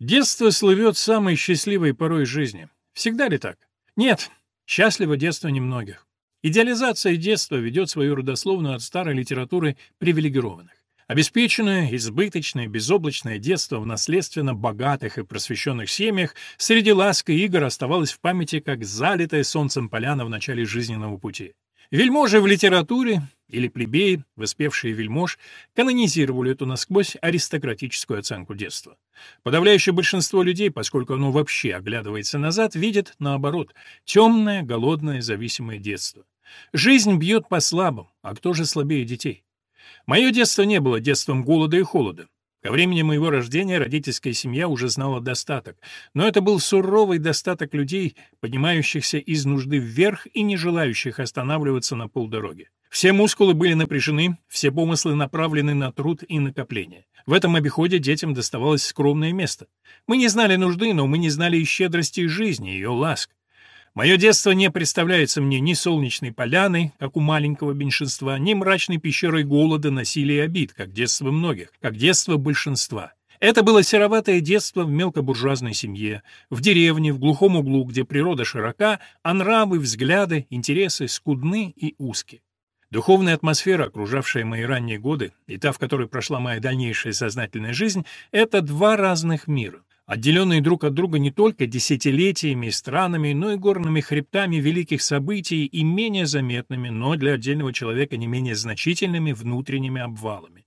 Детство слывет самой счастливой порой жизни. Всегда ли так? Нет, счастливо детство немногих. Идеализация детства ведет свою родословную от старой литературы привилегированных. Обеспеченное, избыточное, безоблачное детство в наследственно богатых и просвещенных семьях среди ласк и игр оставалось в памяти как залитая солнцем поляна в начале жизненного пути. Вельможи в литературе или плебеи, воспевшие вельмож, канонизировали эту насквозь аристократическую оценку детства. Подавляющее большинство людей, поскольку оно вообще оглядывается назад, видит, наоборот, темное, голодное, зависимое детство. Жизнь бьет по слабым, а кто же слабее детей? Мое детство не было детством голода и холода. Ко времени моего рождения родительская семья уже знала достаток, но это был суровый достаток людей, поднимающихся из нужды вверх и не желающих останавливаться на полдороги. Все мускулы были напряжены, все помыслы направлены на труд и накопление. В этом обиходе детям доставалось скромное место. Мы не знали нужды, но мы не знали и щедрости жизни, ее ласк. Мое детство не представляется мне ни солнечной поляной, как у маленького меньшинства, ни мрачной пещерой голода, насилия и обид, как детство многих, как детство большинства. Это было сероватое детство в мелкобуржуазной семье, в деревне, в глухом углу, где природа широка, а нравы, взгляды, интересы скудны и узки. Духовная атмосфера, окружавшая мои ранние годы, и та, в которой прошла моя дальнейшая сознательная жизнь, это два разных мира отделенные друг от друга не только десятилетиями и странами, но и горными хребтами великих событий и менее заметными, но для отдельного человека не менее значительными внутренними обвалами.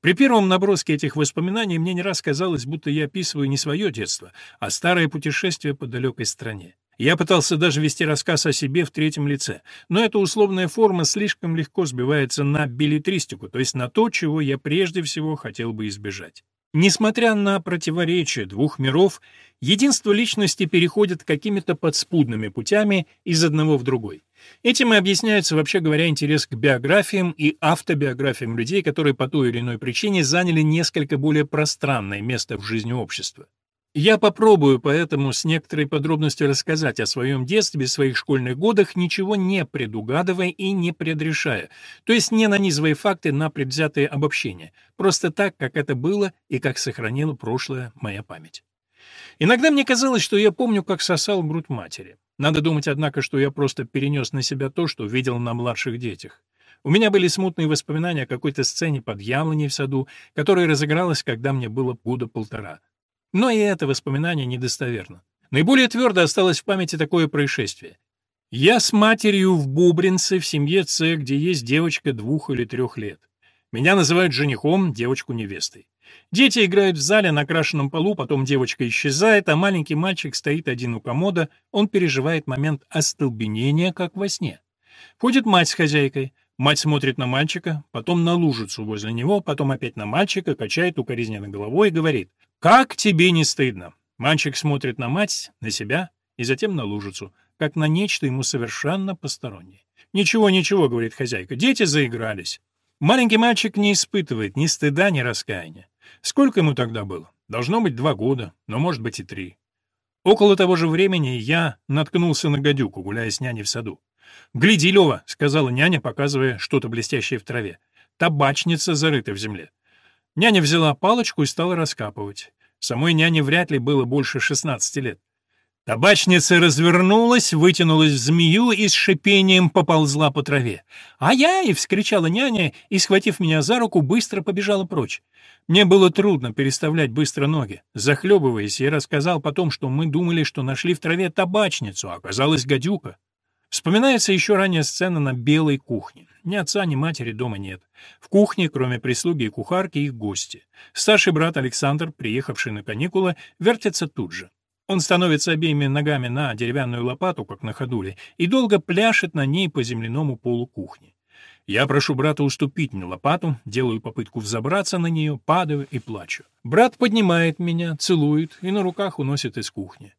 При первом наброске этих воспоминаний мне не раз казалось, будто я описываю не свое детство, а старое путешествие по далекой стране. Я пытался даже вести рассказ о себе в третьем лице, но эта условная форма слишком легко сбивается на билетристику, то есть на то, чего я прежде всего хотел бы избежать. Несмотря на противоречие двух миров, единство личности переходит какими-то подспудными путями из одного в другой. Этим и объясняется, вообще говоря, интерес к биографиям и автобиографиям людей, которые по той или иной причине заняли несколько более пространное место в жизни общества. Я попробую поэтому с некоторой подробностью рассказать о своем детстве, своих школьных годах, ничего не предугадывая и не предрешая, то есть не нанизывая факты на предвзятые обобщения, просто так, как это было и как сохранила прошлое моя память. Иногда мне казалось, что я помню, как сосал грудь матери. Надо думать, однако, что я просто перенес на себя то, что видел на младших детях. У меня были смутные воспоминания о какой-то сцене под яблоней в саду, которая разыгралась, когда мне было года полтора. Но и это воспоминание недостоверно. Наиболее твердо осталось в памяти такое происшествие. Я с матерью в Бубринце в семье Ц, где есть девочка двух или трех лет. Меня называют женихом, девочку невестой. Дети играют в зале на крашенном полу, потом девочка исчезает, а маленький мальчик стоит один у комода, он переживает момент остолбенения, как во сне. Ходит мать с хозяйкой. Мать смотрит на мальчика, потом на лужицу возле него, потом опять на мальчика, качает укоризненно головой и говорит «Как тебе не стыдно?» Мальчик смотрит на мать, на себя и затем на лужицу, как на нечто ему совершенно постороннее. «Ничего, ничего», — говорит хозяйка, — «дети заигрались». Маленький мальчик не испытывает ни стыда, ни раскаяния. Сколько ему тогда было? Должно быть два года, но может быть и три. Около того же времени я наткнулся на гадюку, гуляя с няней в саду. «Гляди, Лева», — сказала няня, показывая что-то блестящее в траве. «Табачница зарыта в земле». Няня взяла палочку и стала раскапывать. Самой няне вряд ли было больше 16 лет. Табачница развернулась, вытянулась в змею и с шипением поползла по траве. «Ай-яй!» — вскричала няня и, схватив меня за руку, быстро побежала прочь. Мне было трудно переставлять быстро ноги. Захлебываясь, я рассказал потом, что мы думали, что нашли в траве табачницу, а оказалась гадюка. Вспоминается еще ранняя сцена на белой кухне. Ни отца, ни матери дома нет. В кухне, кроме прислуги и кухарки, их гости. Старший брат Александр, приехавший на каникулы, вертится тут же. Он становится обеими ногами на деревянную лопату, как на ходуле, и долго пляшет на ней по земляному полу кухни. Я прошу брата уступить мне лопату, делаю попытку взобраться на нее, падаю и плачу. Брат поднимает меня, целует и на руках уносит из кухни.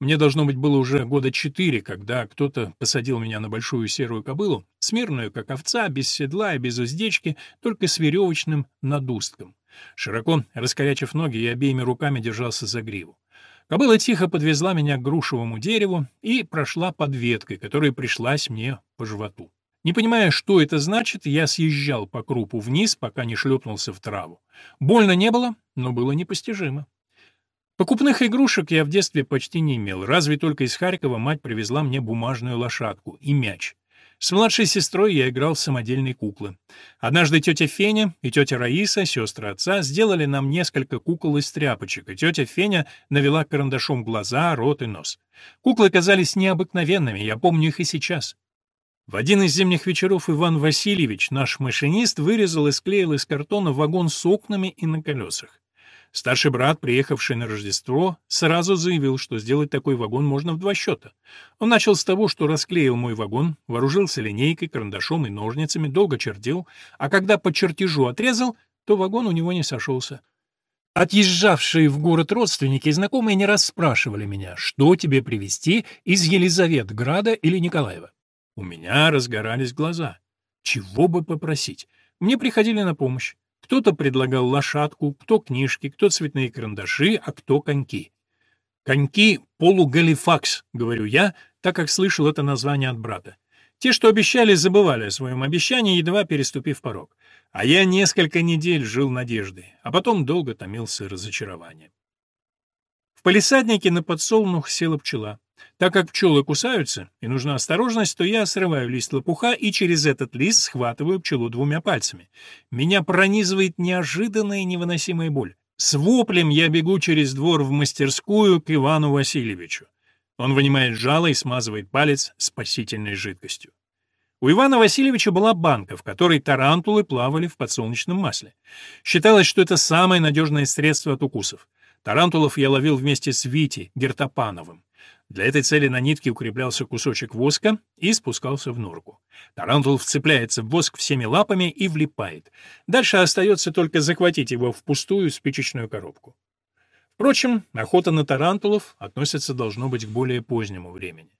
Мне должно быть было уже года четыре, когда кто-то посадил меня на большую серую кобылу, смирную, как овца, без седла и без уздечки, только с веревочным надустком. Широко раскорячив ноги, я обеими руками держался за гриву. Кобыла тихо подвезла меня к грушевому дереву и прошла под веткой, которая пришлась мне по животу. Не понимая, что это значит, я съезжал по крупу вниз, пока не шлепнулся в траву. Больно не было, но было непостижимо. Покупных игрушек я в детстве почти не имел, разве только из Харькова мать привезла мне бумажную лошадку и мяч. С младшей сестрой я играл в самодельные куклы. Однажды тетя Феня и тетя Раиса, сестры отца, сделали нам несколько кукол из тряпочек, и тетя Феня навела карандашом глаза, рот и нос. Куклы казались необыкновенными, я помню их и сейчас. В один из зимних вечеров Иван Васильевич, наш машинист, вырезал и склеил из картона вагон с окнами и на колесах. Старший брат, приехавший на Рождество, сразу заявил, что сделать такой вагон можно в два счета. Он начал с того, что расклеил мой вагон, вооружился линейкой, карандашом и ножницами, долго чертил, а когда по чертежу отрезал, то вагон у него не сошелся. Отъезжавшие в город родственники и знакомые не раз спрашивали меня, что тебе привезти из Елизаветграда или Николаева. У меня разгорались глаза. Чего бы попросить? Мне приходили на помощь. Кто-то предлагал лошадку, кто книжки, кто цветные карандаши, а кто коньки. «Коньки полугалифакс», — говорю я, так как слышал это название от брата. Те, что обещали, забывали о своем обещании, едва переступив порог. А я несколько недель жил надеждой, а потом долго томился разочарованием. Палисаднике на подсолнух села пчела. Так как пчелы кусаются, и нужна осторожность, то я срываю лист лопуха и через этот лист схватываю пчелу двумя пальцами. Меня пронизывает неожиданная и невыносимая боль. С воплем я бегу через двор в мастерскую к Ивану Васильевичу. Он вынимает жало и смазывает палец спасительной жидкостью. У Ивана Васильевича была банка, в которой тарантулы плавали в подсолнечном масле. Считалось, что это самое надежное средство от укусов. Тарантулов я ловил вместе с Витей Гертопановым. Для этой цели на нитке укреплялся кусочек воска и спускался в норку. Тарантул вцепляется в воск всеми лапами и влипает. Дальше остается только захватить его в пустую спичечную коробку. Впрочем, охота на тарантулов относится, должно быть, к более позднему времени.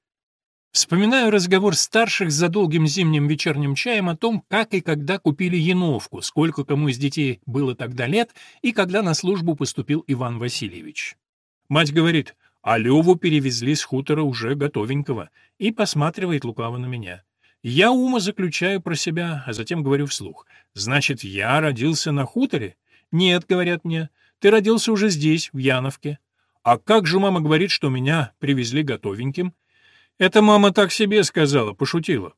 Вспоминаю разговор старших за долгим зимним вечерним чаем о том, как и когда купили яновку, сколько кому из детей было тогда лет и когда на службу поступил Иван Васильевич. Мать говорит, а Леву перевезли с хутора уже готовенького, и посматривает лукаво на меня. Я ума заключаю про себя, а затем говорю вслух. «Значит, я родился на хуторе?» «Нет», — говорят мне, — «ты родился уже здесь, в Яновке». «А как же мама говорит, что меня привезли готовеньким?» «Это мама так себе сказала, пошутила».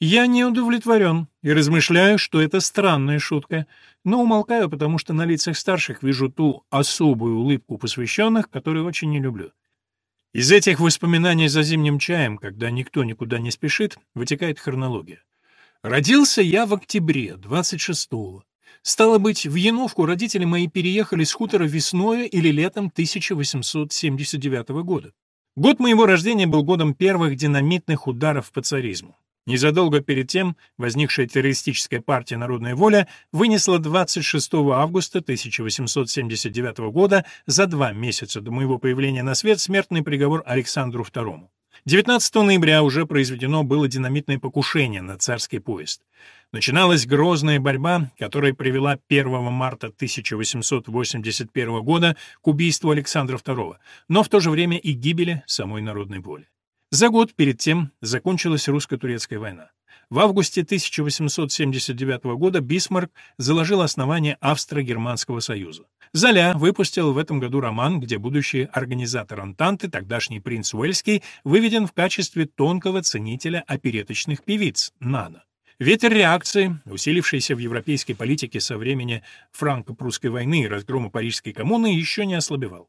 Я не удовлетворен и размышляю, что это странная шутка, но умолкаю, потому что на лицах старших вижу ту особую улыбку посвященных, которую очень не люблю. Из этих воспоминаний за зимним чаем, когда никто никуда не спешит, вытекает хронология. Родился я в октябре, 26-го. Стало быть, в Яновку родители мои переехали с хутора весною или летом 1879 года. Год моего рождения был годом первых динамитных ударов по царизму. Незадолго перед тем возникшая террористическая партия «Народная воля» вынесла 26 августа 1879 года, за два месяца до моего появления на свет, смертный приговор Александру II. 19 ноября уже произведено было динамитное покушение на царский поезд. Начиналась грозная борьба, которая привела 1 марта 1881 года к убийству Александра II, но в то же время и гибели самой народной воли. За год перед тем закончилась русско-турецкая война. В августе 1879 года Бисмарк заложил основание Австро-Германского союза. Золя выпустил в этом году роман, где будущий организатор Антанты, тогдашний принц Уэльский, выведен в качестве тонкого ценителя опереточных певиц «Нана». Ветер реакции, усилившийся в европейской политике со времени франко-прусской войны и разгрома Парижской коммуны, еще не ослабевал.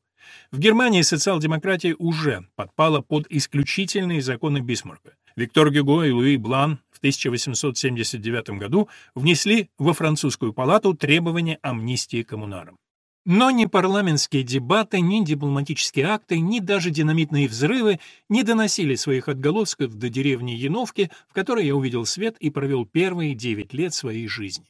В Германии социал-демократия уже подпала под исключительные законы Бисмарка. Виктор Гюго и Луи Блан в 1879 году внесли во французскую палату требования амнистии коммунарам. Но ни парламентские дебаты, ни дипломатические акты, ни даже динамитные взрывы не доносили своих отголосков до деревни Яновки, в которой я увидел свет и провел первые девять лет своей жизни.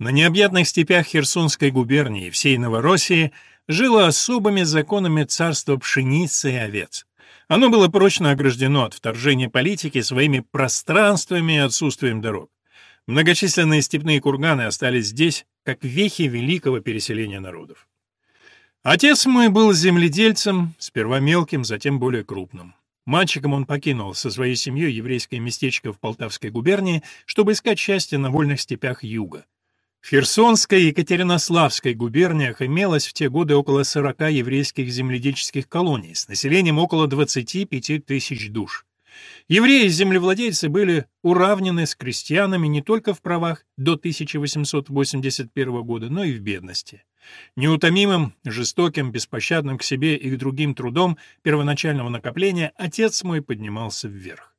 На необъятных степях Херсонской губернии, всей Новороссии, жило особыми законами царства пшеницы и овец. Оно было прочно ограждено от вторжения политики своими пространствами и отсутствием дорог. Многочисленные степные курганы остались здесь, как вехи великого переселения народов. Отец мой был земледельцем, сперва мелким, затем более крупным. Мальчиком он покинул со своей семьей еврейское местечко в Полтавской губернии, чтобы искать счастье на вольных степях юга. В Херсонской и Екатеринославской губерниях имелось в те годы около 40 еврейских земледельческих колоний с населением около 25 тысяч душ. Евреи-землевладельцы были уравнены с крестьянами не только в правах до 1881 года, но и в бедности. Неутомимым, жестоким, беспощадным к себе и к другим трудом первоначального накопления отец мой поднимался вверх.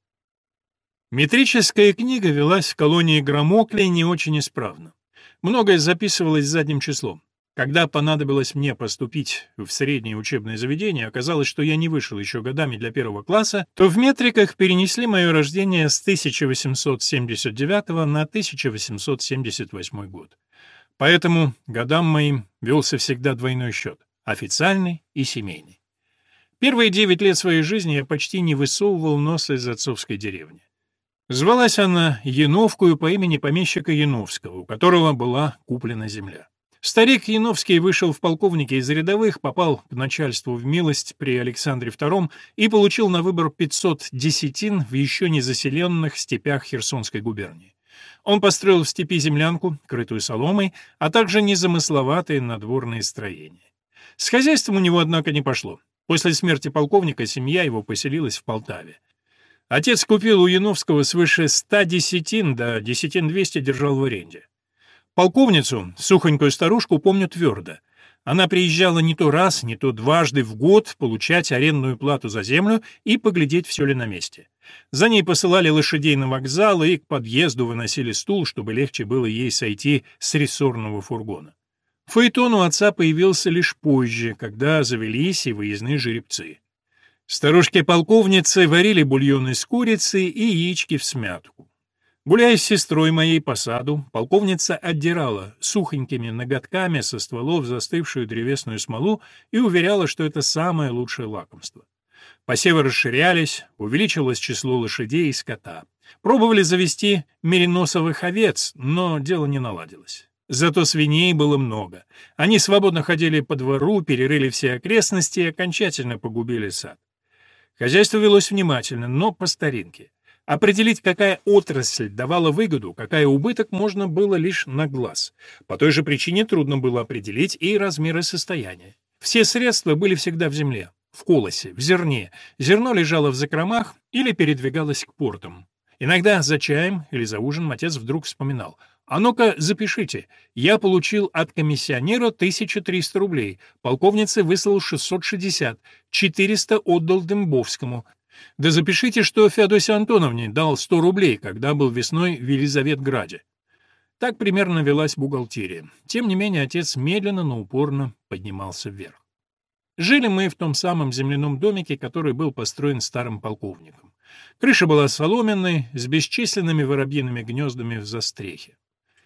Метрическая книга велась в колонии Громокли не очень исправно. Многое записывалось задним числом. Когда понадобилось мне поступить в среднее учебное заведение, оказалось, что я не вышел еще годами для первого класса, то в метриках перенесли мое рождение с 1879 на 1878 год. Поэтому годам моим велся всегда двойной счет — официальный и семейный. Первые девять лет своей жизни я почти не высовывал носа из отцовской деревни. Звалась она Яновкую по имени помещика Яновского, у которого была куплена земля. Старик Яновский вышел в полковнике из рядовых, попал к начальству в милость при Александре II и получил на выбор 500 десятин в еще не заселенных степях Херсонской губернии. Он построил в степи землянку, крытую соломой, а также незамысловатые надворные строения. С хозяйством у него, однако, не пошло. После смерти полковника семья его поселилась в Полтаве. Отец купил у Яновского свыше ста десятин, да десятин двести держал в аренде. Полковницу, сухонькую старушку, помню твердо. Она приезжала не то раз, не то дважды в год получать арендную плату за землю и поглядеть, все ли на месте. За ней посылали лошадей на вокзал и к подъезду выносили стул, чтобы легче было ей сойти с рессорного фургона. Фаэтон у отца появился лишь позже, когда завелись и выездные жеребцы. Старушки-полковницы варили бульон из курицы и яички в смятку. Гуляя с сестрой моей по саду, полковница отдирала сухонькими ноготками со стволов застывшую древесную смолу и уверяла, что это самое лучшее лакомство. Посевы расширялись, увеличилось число лошадей и скота. Пробовали завести мериносовых овец, но дело не наладилось. Зато свиней было много. Они свободно ходили по двору, перерыли все окрестности и окончательно погубили сад. Хозяйство велось внимательно, но по старинке. Определить, какая отрасль давала выгоду, какая убыток, можно было лишь на глаз. По той же причине трудно было определить и размеры состояния. Все средства были всегда в земле, в колосе, в зерне. Зерно лежало в закромах или передвигалось к портам. Иногда за чаем или за ужином отец вдруг вспоминал — а ну-ка, запишите. Я получил от комиссионера 1300 рублей, полковнице выслал 660, 400 отдал Дембовскому. Да запишите, что Феодосии Антоновне дал 100 рублей, когда был весной в Елизаветграде. Так примерно велась бухгалтерия. Тем не менее, отец медленно, но упорно поднимался вверх. Жили мы в том самом земляном домике, который был построен старым полковником. Крыша была соломенной, с бесчисленными воробьиными гнездами в застрехе.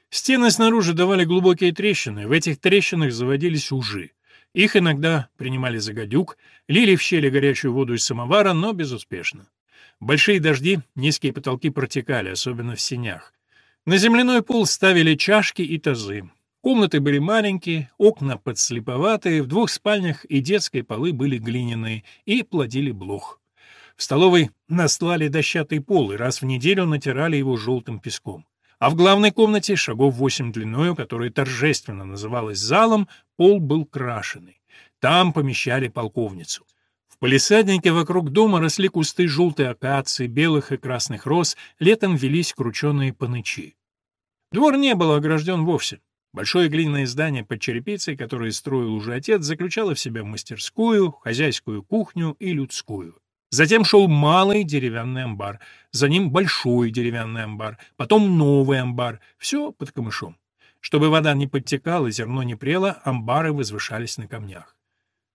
Стены снаружи давали глубокие трещины, в этих трещинах заводились ужи. Их иногда принимали за гадюк, лили в щели горячую воду из самовара, но безуспешно. Большие дожди, низкие потолки протекали, особенно в сенях. На земляной пол ставили чашки и тазы. Комнаты были маленькие, окна подслеповатые, в двух спальнях и детской полы были глиняные и плодили блох. В столовой наслали дощатый пол и раз в неделю натирали его желтым песком. А в главной комнате, шагов восемь длиною, которая торжественно называлась залом, пол был крашеный. Там помещали полковницу. В палисаднике вокруг дома росли кусты желтой акации, белых и красных роз, летом велись крученые панычи. Двор не был огражден вовсе. Большое глиняное здание под черепицей, которое строил уже отец, заключало в себя мастерскую, хозяйскую кухню и людскую. Затем шел малый деревянный амбар, за ним большой деревянный амбар, потом новый амбар, все под камышом. Чтобы вода не подтекала, зерно не прело, амбары возвышались на камнях.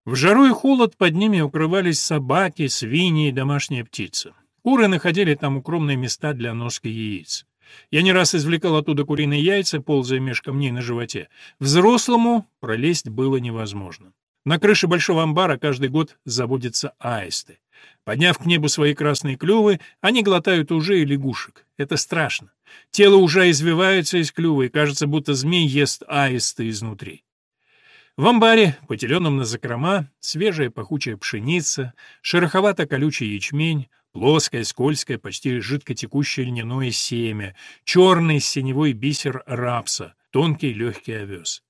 В жару и холод под ними укрывались собаки, свиньи и домашняя птица. Куры находили там укромные места для носки яиц. Я не раз извлекал оттуда куриные яйца, ползая меж камней на животе. Взрослому пролезть было невозможно. На крыше большого амбара каждый год заводятся аисты. Подняв к небу свои красные клювы, они глотают ужей и лягушек. Это страшно. Тело ужа извивается из клюва, и кажется, будто змей ест аиста изнутри. В амбаре, поделенном на закрома, свежая пахучая пшеница, шероховато-колючий ячмень, плоское, скользкое, почти жидкотекущее льняное семя, черный синевой бисер рапса, тонкий легкий овес.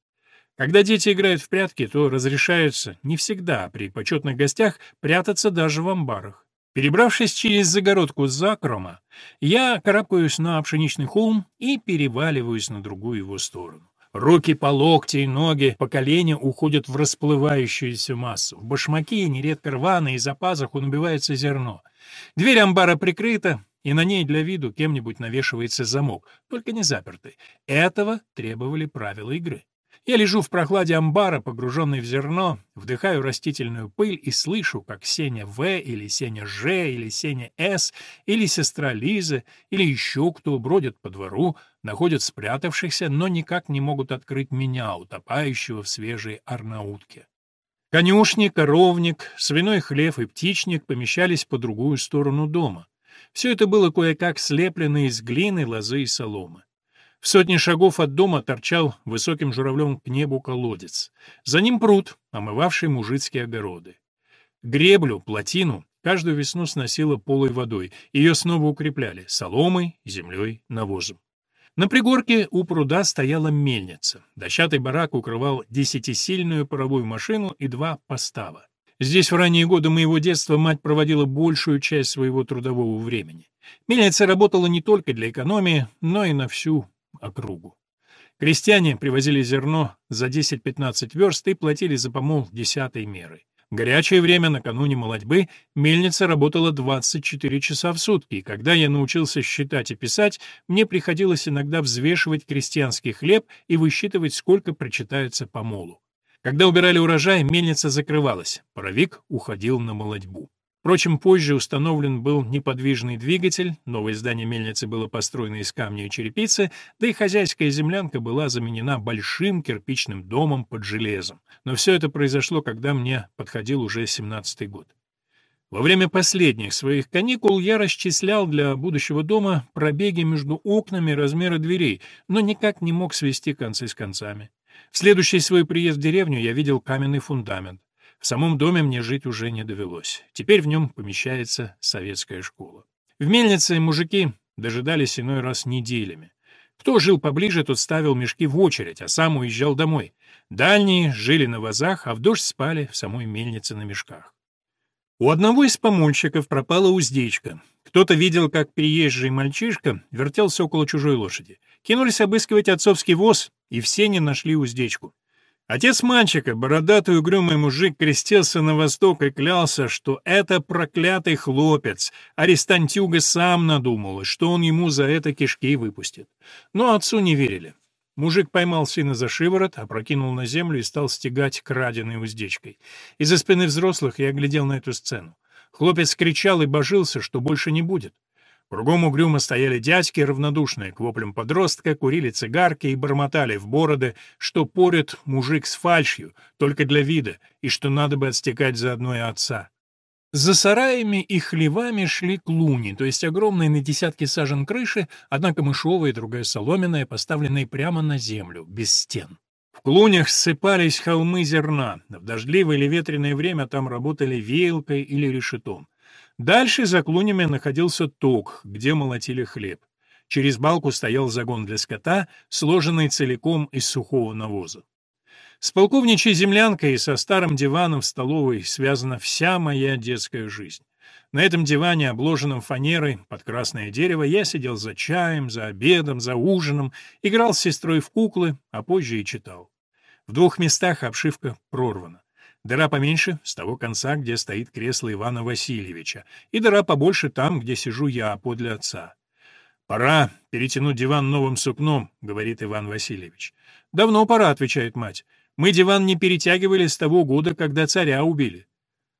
Когда дети играют в прятки, то разрешается, не всегда, при почетных гостях, прятаться даже в амбарах. Перебравшись через загородку закрома, я карабкаюсь на пшеничный холм и переваливаюсь на другую его сторону. Руки по локти и ноги по колени уходят в расплывающуюся массу. В башмаки, нередко рваные, за пазуху набивается зерно. Дверь амбара прикрыта, и на ней для виду кем-нибудь навешивается замок, только не запертый. Этого требовали правила игры. Я лежу в прохладе амбара, погруженный в зерно, вдыхаю растительную пыль и слышу, как Сеня В или Сеня Ж или Сеня С или сестра Лиза или еще кто бродят по двору, находят спрятавшихся, но никак не могут открыть меня, утопающего в свежей арнаутке. Конюшни, коровник, свиной хлев и птичник помещались по другую сторону дома. Все это было кое-как слеплено из глины, лозы и соломы. В сотне шагов от дома торчал высоким журавлем к небу колодец. За ним пруд, омывавший мужицкие огороды. Греблю, плотину каждую весну сносило полой водой, ее снова укрепляли соломой, землей, навозом. На пригорке у пруда стояла мельница. Дощатый барак укрывал десятисильную паровую машину и два постава. Здесь в ранние годы моего детства мать проводила большую часть своего трудового времени. Мельница работала не только для экономии, но и на всю округу. Крестьяне привозили зерно за 10-15 верст и платили за помол десятой меры. В горячее время, накануне молодьбы, мельница работала 24 часа в сутки, и когда я научился считать и писать, мне приходилось иногда взвешивать крестьянский хлеб и высчитывать, сколько прочитается помолу. Когда убирали урожай, мельница закрывалась, паровик уходил на молодьбу. Впрочем, позже установлен был неподвижный двигатель, новое здание мельницы было построено из камня и черепицы, да и хозяйская землянка была заменена большим кирпичным домом под железом. Но все это произошло, когда мне подходил уже 17-й год. Во время последних своих каникул я расчислял для будущего дома пробеги между окнами размера дверей, но никак не мог свести концы с концами. В следующий свой приезд в деревню я видел каменный фундамент. В самом доме мне жить уже не довелось. Теперь в нем помещается советская школа. В мельнице мужики дожидались иной раз неделями. Кто жил поближе, тот ставил мешки в очередь, а сам уезжал домой. Дальние жили на вазах, а в дождь спали в самой мельнице на мешках. У одного из помольщиков пропала уздечка. Кто-то видел, как приезжий мальчишка вертелся около чужой лошади. Кинулись обыскивать отцовский воз, и все не нашли уздечку. Отец мальчика, бородатый угрюмый мужик, крестился на восток и клялся, что это проклятый хлопец. Арестантюга сам надумал, что он ему за это кишки выпустит. Но отцу не верили. Мужик поймал сына за шиворот, опрокинул на землю и стал стегать краденой уздечкой. Из-за спины взрослых я глядел на эту сцену. Хлопец кричал и божился, что больше не будет. Кругом угрюмо стояли дядьки, равнодушные к воплям подростка, курили цигарки и бормотали в бороды, что порит мужик с фальшью, только для вида, и что надо бы отстекать заодно и отца. За сараями и хлевами шли клуни, то есть огромные на десятки сажен крыши, одна камышовая, другая соломенная, поставленные прямо на землю, без стен. В клунях ссыпались холмы зерна, в дождливое или ветреное время там работали веялкой или решетом. Дальше за клунями находился ток, где молотили хлеб. Через балку стоял загон для скота, сложенный целиком из сухого навоза. С полковничьей землянкой и со старым диваном в столовой связана вся моя детская жизнь. На этом диване, обложенном фанерой под красное дерево, я сидел за чаем, за обедом, за ужином, играл с сестрой в куклы, а позже и читал. В двух местах обшивка прорвана. Дыра поменьше, с того конца, где стоит кресло Ивана Васильевича, и дыра побольше там, где сижу я, подле отца. «Пора перетянуть диван новым сукном», — говорит Иван Васильевич. «Давно пора», — отвечает мать. «Мы диван не перетягивали с того года, когда царя убили».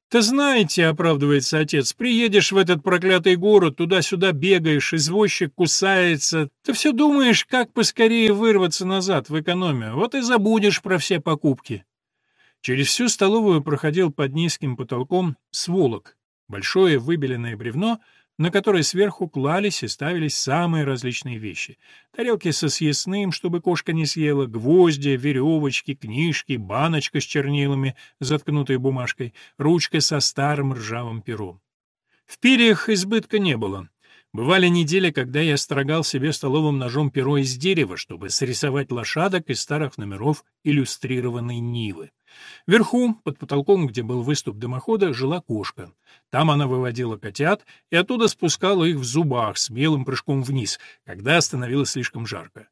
«Ты знаете», — оправдывается отец, — «приедешь в этот проклятый город, туда-сюда бегаешь, извозчик кусается. Ты все думаешь, как поскорее вырваться назад в экономию, вот и забудешь про все покупки». Через всю столовую проходил под низким потолком сволок, большое выбеленное бревно, на которое сверху клались и ставились самые различные вещи. Тарелки со съестным, чтобы кошка не съела, гвозди, веревочки, книжки, баночка с чернилами, заткнутой бумажкой, ручка со старым ржавым пером. В перьях избытка не было. Бывали недели, когда я строгал себе столовым ножом перо из дерева, чтобы срисовать лошадок из старых номеров иллюстрированной Нивы. Вверху, под потолком, где был выступ дымохода, жила кошка. Там она выводила котят и оттуда спускала их в зубах с белым прыжком вниз, когда становилось слишком жарко.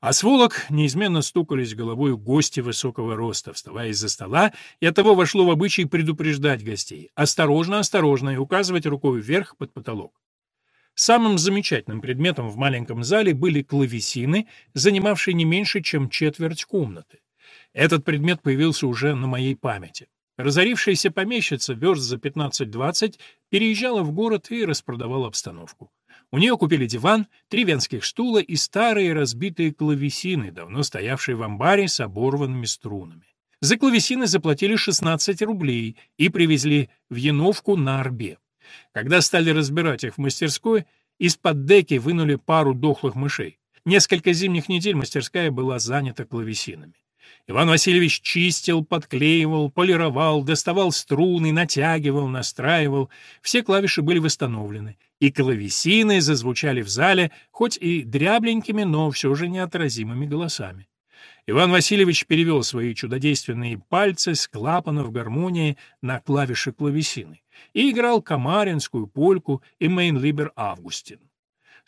А с волок неизменно стукались головой гости высокого роста, вставая из-за стола, и оттого вошло в обычай предупреждать гостей. Осторожно, осторожно, и указывать рукой вверх под потолок. Самым замечательным предметом в маленьком зале были клавесины, занимавшие не меньше, чем четверть комнаты. Этот предмет появился уже на моей памяти. Разорившаяся помещица верст за 15-20 переезжала в город и распродавала обстановку. У нее купили диван, три венских стула и старые разбитые клавесины, давно стоявшие в амбаре с оборванными струнами. За клавесины заплатили 16 рублей и привезли в Яновку на Орбе. Когда стали разбирать их в мастерской, из-под деки вынули пару дохлых мышей. Несколько зимних недель мастерская была занята клавесинами. Иван Васильевич чистил, подклеивал, полировал, доставал струны, натягивал, настраивал. Все клавиши были восстановлены, и клавесины зазвучали в зале, хоть и дрябленькими, но все же неотразимыми голосами. Иван Васильевич перевел свои чудодейственные пальцы с клапанов гармонии на клавиши клавесины и играл камаринскую польку и Мейнлибер Августин.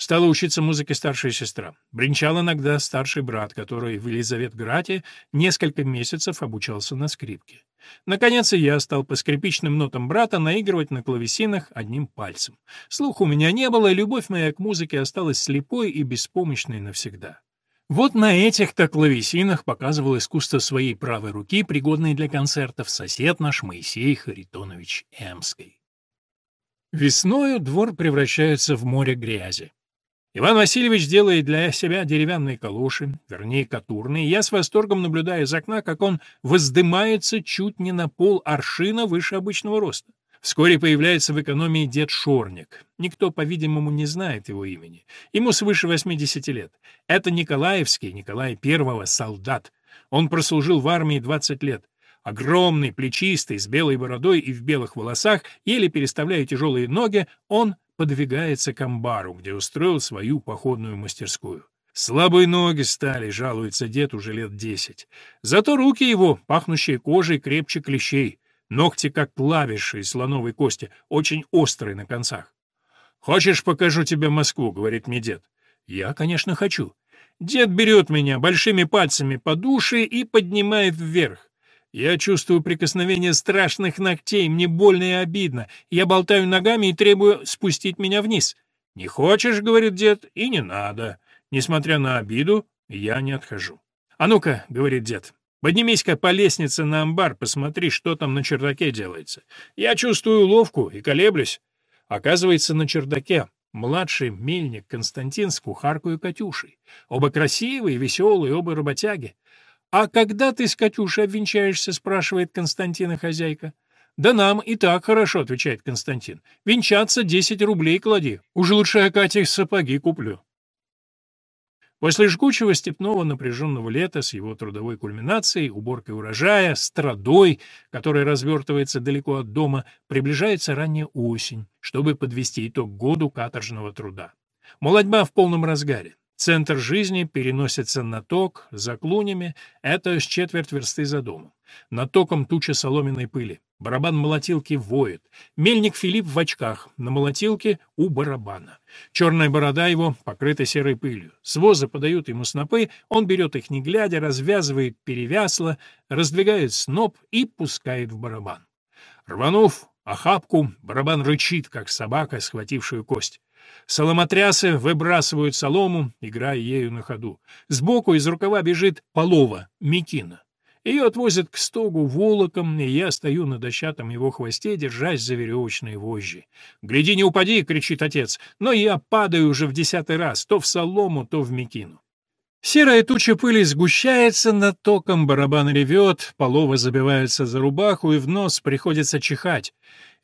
Стала учиться музыке старшая сестра. Бренчал иногда старший брат, который в Елизаветграде несколько месяцев обучался на скрипке. Наконец я стал по скрипичным нотам брата наигрывать на клавесинах одним пальцем. Слуха у меня не было, и любовь моя к музыке осталась слепой и беспомощной навсегда. Вот на этих-то клавесинах показывал искусство своей правой руки, пригодной для концертов, сосед наш Моисей Харитонович Эмский. Весною двор превращается в море грязи. Иван Васильевич делает для себя деревянные калоши, вернее, катурные, я с восторгом наблюдаю из окна, как он воздымается чуть не на пол аршина выше обычного роста. Вскоре появляется в экономии дед Шорник. Никто, по-видимому, не знает его имени. Ему свыше 80 лет. Это Николаевский, Николай I, солдат. Он прослужил в армии 20 лет. Огромный, плечистый, с белой бородой и в белых волосах, еле переставляя тяжелые ноги, он подвигается к амбару, где устроил свою походную мастерскую. Слабые ноги стали, жалуется дед уже лет десять. Зато руки его, пахнущие кожей, крепче клещей. Ногти, как клавиши из слоновой кости, очень острые на концах. «Хочешь, покажу тебе Москву?» — говорит мне дед. «Я, конечно, хочу». Дед берет меня большими пальцами по душе и поднимает вверх. Я чувствую прикосновение страшных ногтей, мне больно и обидно. Я болтаю ногами и требую спустить меня вниз. «Не хочешь?» — говорит дед, — «и не надо». Несмотря на обиду, я не отхожу. «А ну-ка», — говорит дед, Поднимись-ка по лестнице на амбар, посмотри, что там на чердаке делается. Я чувствую ловку и колеблюсь. Оказывается, на чердаке младший мельник Константин с кухаркой Катюшей. Оба красивые, веселые, оба работяги. «А когда ты с Катюшей обвенчаешься?» — спрашивает Константина хозяйка. «Да нам и так хорошо», — отвечает Константин. «Венчаться десять рублей клади. Уж лучше я Кате сапоги куплю». После жгучего степного напряженного лета с его трудовой кульминацией, уборкой урожая, страдой, которая развертывается далеко от дома, приближается ранняя осень, чтобы подвести итог году каторжного труда. Молодьба в полном разгаре. Центр жизни переносится на ток, за клунями, это с четверть версты за домом. Над током туча соломенной пыли. Барабан молотилки воет. Мельник Филипп в очках, на молотилке у барабана. Черная борода его покрыта серой пылью. С воза подают ему снопы, он берет их не глядя, развязывает перевясло, раздвигает сноп и пускает в барабан. Рванув охапку, барабан рычит, как собака, схватившую кость. Соломотрясы выбрасывают солому, играя ею на ходу. Сбоку из рукава бежит полова, Микина. Ее отвозят к стогу волоком, и я стою на дощатом его хвосте, держась за веревочные вожжи. «Гляди, не упади!» — кричит отец. Но я падаю уже в десятый раз, то в солому, то в Микину. Серая туча пыли сгущается над током, барабан ревет, полова забивается за рубаху, и в нос приходится чихать.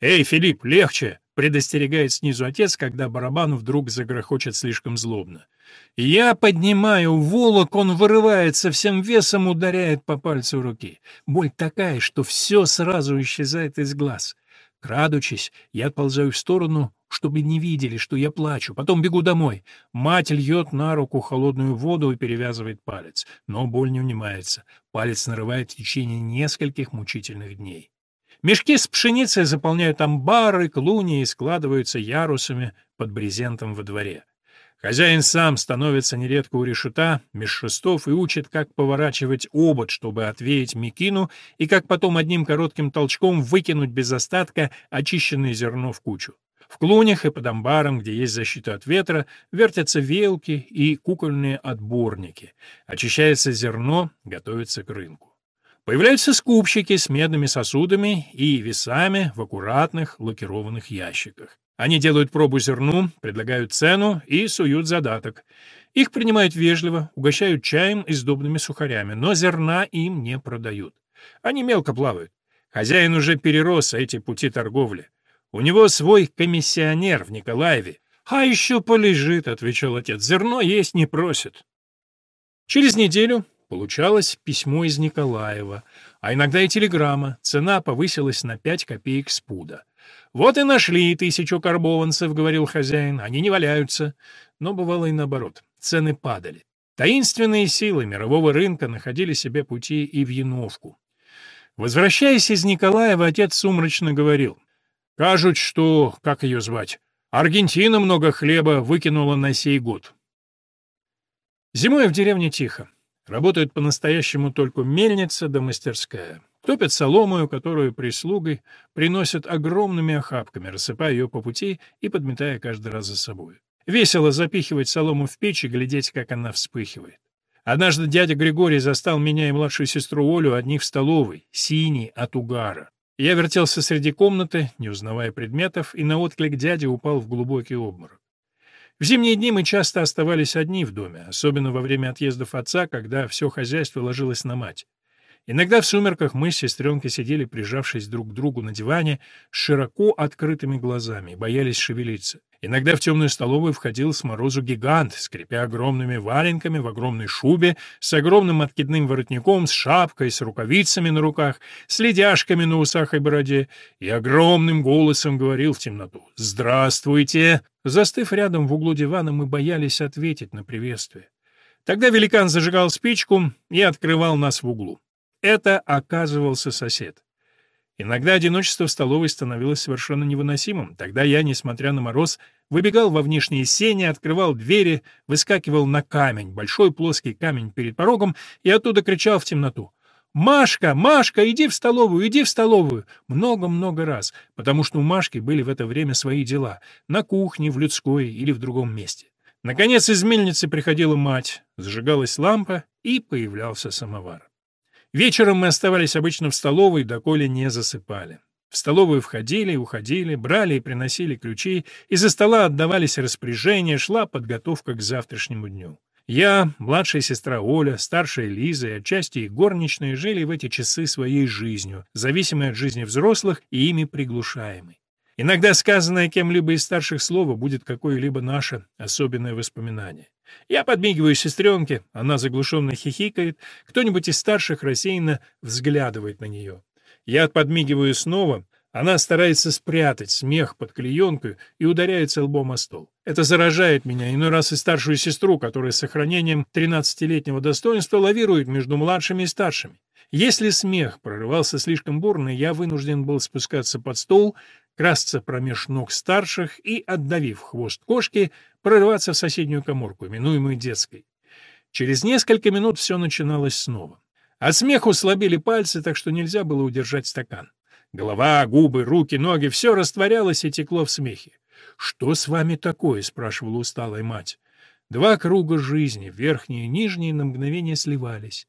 «Эй, Филипп, легче!» Предостерегает снизу отец, когда барабан вдруг загрохочет слишком злобно. Я поднимаю волок, он вырывается, всем весом ударяет по пальцу руки. Боль такая, что все сразу исчезает из глаз. Крадучись, я отползаю в сторону, чтобы не видели, что я плачу. Потом бегу домой. Мать льет на руку холодную воду и перевязывает палец. Но боль не унимается. Палец нарывает в течение нескольких мучительных дней. Мешки с пшеницей заполняют амбары, клуни и складываются ярусами под брезентом во дворе. Хозяин сам становится нередко у решета, меж шестов, и учит, как поворачивать обод, чтобы отвеять мекину, и как потом одним коротким толчком выкинуть без остатка очищенное зерно в кучу. В клунях и под амбаром, где есть защита от ветра, вертятся велки и кукольные отборники. Очищается зерно, готовится к рынку. Появляются скупщики с медными сосудами и весами в аккуратных лакированных ящиках. Они делают пробу зерну, предлагают цену и суют задаток. Их принимают вежливо, угощают чаем и сдобными сухарями, но зерна им не продают. Они мелко плавают. Хозяин уже перерос эти пути торговли. У него свой комиссионер в Николаеве. «А еще полежит», — отвечал отец, — «зерно есть не просит». Через неделю получалось письмо из Николаева, а иногда и телеграмма. Цена повысилась на пять копеек с пуда. «Вот и нашли тысячу карбованцев», — говорил хозяин, — «они не валяются». Но бывало и наоборот, цены падали. Таинственные силы мирового рынка находили себе пути и в Яновку. Возвращаясь из Николаева, отец сумрачно говорил, «Кажут, что, как ее звать, Аргентина много хлеба выкинула на сей год». Зимой в деревне тихо. Работают по-настоящему только мельница да мастерская. Топят соломою, которую прислугой приносят огромными охапками, рассыпая ее по пути и подметая каждый раз за собой. Весело запихивать солому в печь и глядеть, как она вспыхивает. Однажды дядя Григорий застал меня и младшую сестру Олю одних в столовой, синий от угара. Я вертелся среди комнаты, не узнавая предметов, и на отклик дяди упал в глубокий обморок. В зимние дни мы часто оставались одни в доме, особенно во время отъездов отца, когда все хозяйство ложилось на мать. Иногда в сумерках мы с сестренкой сидели, прижавшись друг к другу на диване, с широко открытыми глазами, боялись шевелиться. Иногда в темную столовую входил с морозу гигант, скрипя огромными валенками в огромной шубе, с огромным откидным воротником, с шапкой, с рукавицами на руках, с ледяшками на усах и бороде, и огромным голосом говорил в темноту «Здравствуйте!». Застыв рядом в углу дивана, мы боялись ответить на приветствие. Тогда великан зажигал спичку и открывал нас в углу. Это оказывался сосед. Иногда одиночество в столовой становилось совершенно невыносимым. Тогда я, несмотря на мороз, выбегал во внешние сени, открывал двери, выскакивал на камень, большой плоский камень перед порогом, и оттуда кричал в темноту. «Машка! Машка! Иди в столовую! Иди в столовую!» Много-много раз, потому что у Машки были в это время свои дела — на кухне, в людской или в другом месте. Наконец из мельницы приходила мать, зажигалась лампа, и появлялся самовар. Вечером мы оставались обычно в столовой, доколе не засыпали. В столовую входили и уходили, брали и приносили ключи, из-за стола отдавались распоряжения, шла подготовка к завтрашнему дню. Я, младшая сестра Оля, старшая Лиза и отчасти и горничные жили в эти часы своей жизнью, зависимой от жизни взрослых и ими приглушаемой. Иногда сказанное кем-либо из старших слова будет какое-либо наше особенное воспоминание. Я подмигиваю сестренке, она заглушенно хихикает, кто-нибудь из старших рассеянно взглядывает на нее. Я подмигиваю снова, она старается спрятать смех под клеенкой и ударяется лбом о стол. Это заражает меня, иной раз и старшую сестру, которая с сохранением 13-летнего достоинства лавирует между младшими и старшими. Если смех прорывался слишком бурно, я вынужден был спускаться под стол, красться промеж ног старших и, отдавив хвост кошки, прорываться в соседнюю коморку, именуемую детской. Через несколько минут все начиналось снова. От смеху слабели пальцы, так что нельзя было удержать стакан. Голова, губы, руки, ноги — все растворялось и текло в смехе. «Что с вами такое?» — спрашивала усталая мать. Два круга жизни, верхние и нижние, на мгновение сливались.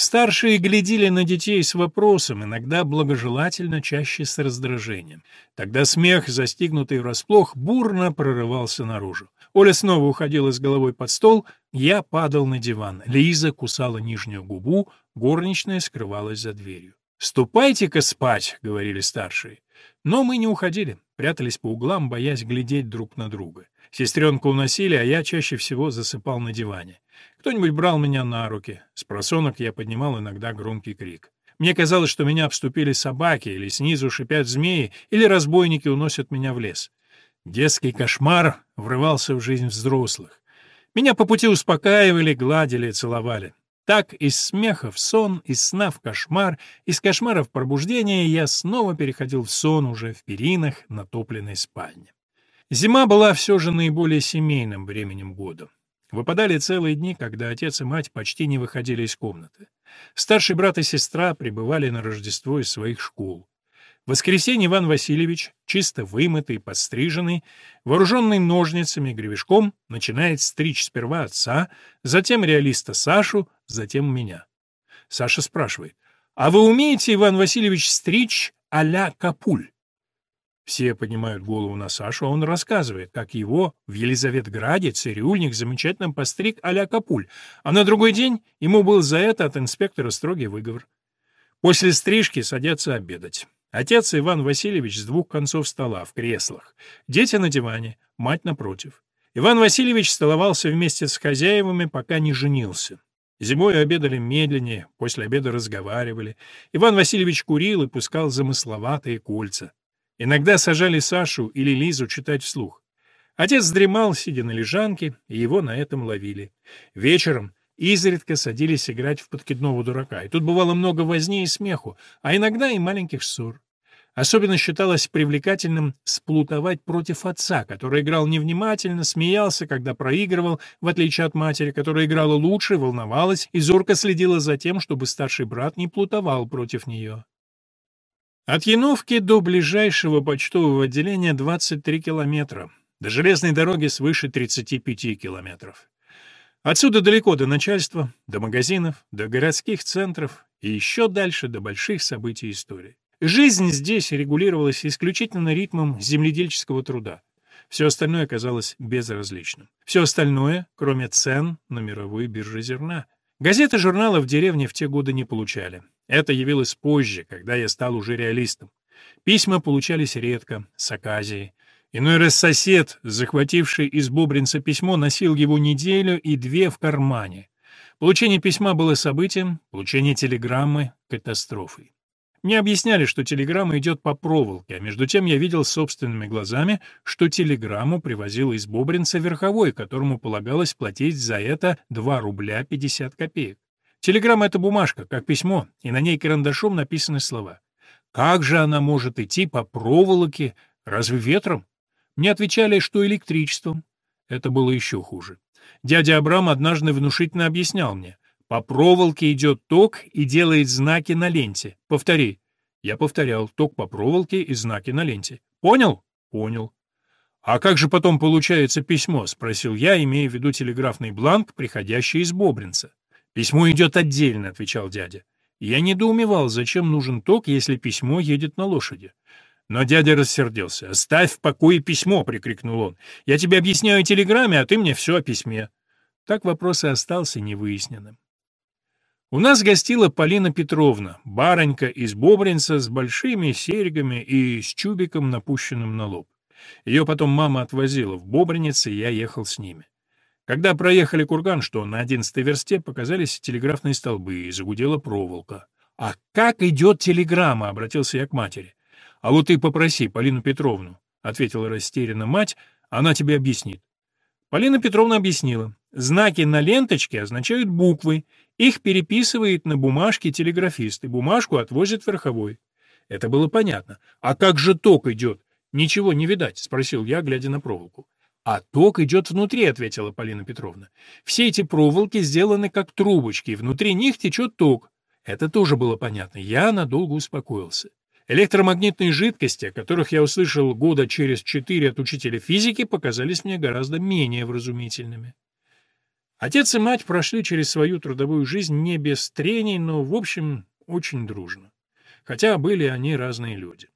Старшие глядели на детей с вопросом, иногда благожелательно, чаще с раздражением. Тогда смех, застигнутый врасплох, бурно прорывался наружу. Оля снова уходила с головой под стол, я падал на диван. Лиза кусала нижнюю губу, горничная скрывалась за дверью. «Ступайте-ка спать», — говорили старшие. Но мы не уходили, прятались по углам, боясь глядеть друг на друга. Сестренку уносили, а я чаще всего засыпал на диване. Кто-нибудь брал меня на руки. С просонок я поднимал иногда громкий крик. Мне казалось, что меня обступили собаки, или снизу шипят змеи, или разбойники уносят меня в лес. Детский кошмар врывался в жизнь взрослых. Меня по пути успокаивали, гладили, целовали. Так из смеха в сон, из сна в кошмар, из кошмара в пробуждение я снова переходил в сон уже в перинах натопленной спальне. Зима была все же наиболее семейным временем года. Выпадали целые дни, когда отец и мать почти не выходили из комнаты. Старший брат и сестра пребывали на Рождество из своих школ. В воскресенье Иван Васильевич, чисто вымытый, подстриженный, вооруженный ножницами и гребешком, начинает стричь сперва отца, затем реалиста Сашу, затем меня. Саша спрашивает, «А вы умеете, Иван Васильевич, стричь а-ля Капуль?» Все поднимают голову на Сашу, а он рассказывает, как его в Елизаветграде цирюльник замечательно постриг а-ля Капуль, а на другой день ему был за это от инспектора строгий выговор. После стрижки садятся обедать. Отец Иван Васильевич с двух концов стола, в креслах. Дети на диване, мать напротив. Иван Васильевич столовался вместе с хозяевами, пока не женился. Зимой обедали медленнее, после обеда разговаривали. Иван Васильевич курил и пускал замысловатые кольца. Иногда сажали Сашу или Лизу читать вслух. Отец дремал, сидя на лежанке, и его на этом ловили. Вечером изредка садились играть в подкидного дурака, и тут бывало много возни и смеху, а иногда и маленьких ссор. Особенно считалось привлекательным сплутовать против отца, который играл невнимательно, смеялся, когда проигрывал, в отличие от матери, которая играла лучше, волновалась и зорко следила за тем, чтобы старший брат не плутовал против нее. От Яновки до ближайшего почтового отделения 23 километра, до железной дороги свыше 35 километров. Отсюда далеко до начальства, до магазинов, до городских центров и еще дальше до больших событий истории. Жизнь здесь регулировалась исключительно ритмом земледельческого труда. Все остальное оказалось безразличным. Все остальное, кроме цен на мировой бирже зерна. Газеты журналы в деревне в те годы не получали. Это явилось позже, когда я стал уже реалистом. Письма получались редко, с оказией. Иной раз сосед, захвативший из Бобринца письмо, носил его неделю и две в кармане. Получение письма было событием, получение телеграммы — катастрофой. Мне объясняли, что телеграмма идет по проволоке, а между тем я видел собственными глазами, что телеграмму привозил из Бобринца верховой, которому полагалось платить за это 2 рубля 50 копеек. Телеграмма — это бумажка, как письмо, и на ней карандашом написаны слова. Как же она может идти по проволоке? Разве ветром? Мне отвечали, что электричеством. Это было еще хуже. Дядя Абрам однажды внушительно объяснял мне. По проволоке идет ток и делает знаки на ленте. Повтори. Я повторял. Ток по проволоке и знаки на ленте. Понял? Понял. «А как же потом получается письмо?» — спросил я, имея в виду телеграфный бланк, приходящий из Бобринца. «Письмо идет отдельно», — отвечал дядя. Я недоумевал, зачем нужен ток, если письмо едет на лошади. Но дядя рассердился. «Оставь в покое письмо!» — прикрикнул он. «Я тебе объясняю телеграмме, а ты мне все о письме». Так вопрос и остался невыясненным. У нас гостила Полина Петровна, баронька из Бобринца с большими серьгами и с чубиком, напущенным на лоб. Ее потом мама отвозила в Бобринец, и я ехал с ними. Когда проехали курган, что на одиннадцатой версте, показались телеграфные столбы и загудела проволока. «А как идет телеграмма?» — обратился я к матери. «А вот ты попроси Полину Петровну», — ответила растерянно мать, — «она тебе объяснит». Полина Петровна объяснила. Знаки на ленточке означают буквы. Их переписывает на бумажке телеграфист, и бумажку отвозит верховой. Это было понятно. «А как же ток идет? Ничего не видать», — спросил я, глядя на проволоку. «А ток идет внутри», — ответила Полина Петровна. «Все эти проволоки сделаны как трубочки, и внутри них течет ток». Это тоже было понятно. Я надолго успокоился. Электромагнитные жидкости, о которых я услышал года через четыре от учителя физики, показались мне гораздо менее вразумительными. Отец и мать прошли через свою трудовую жизнь не без трений, но, в общем, очень дружно. Хотя были они разные люди.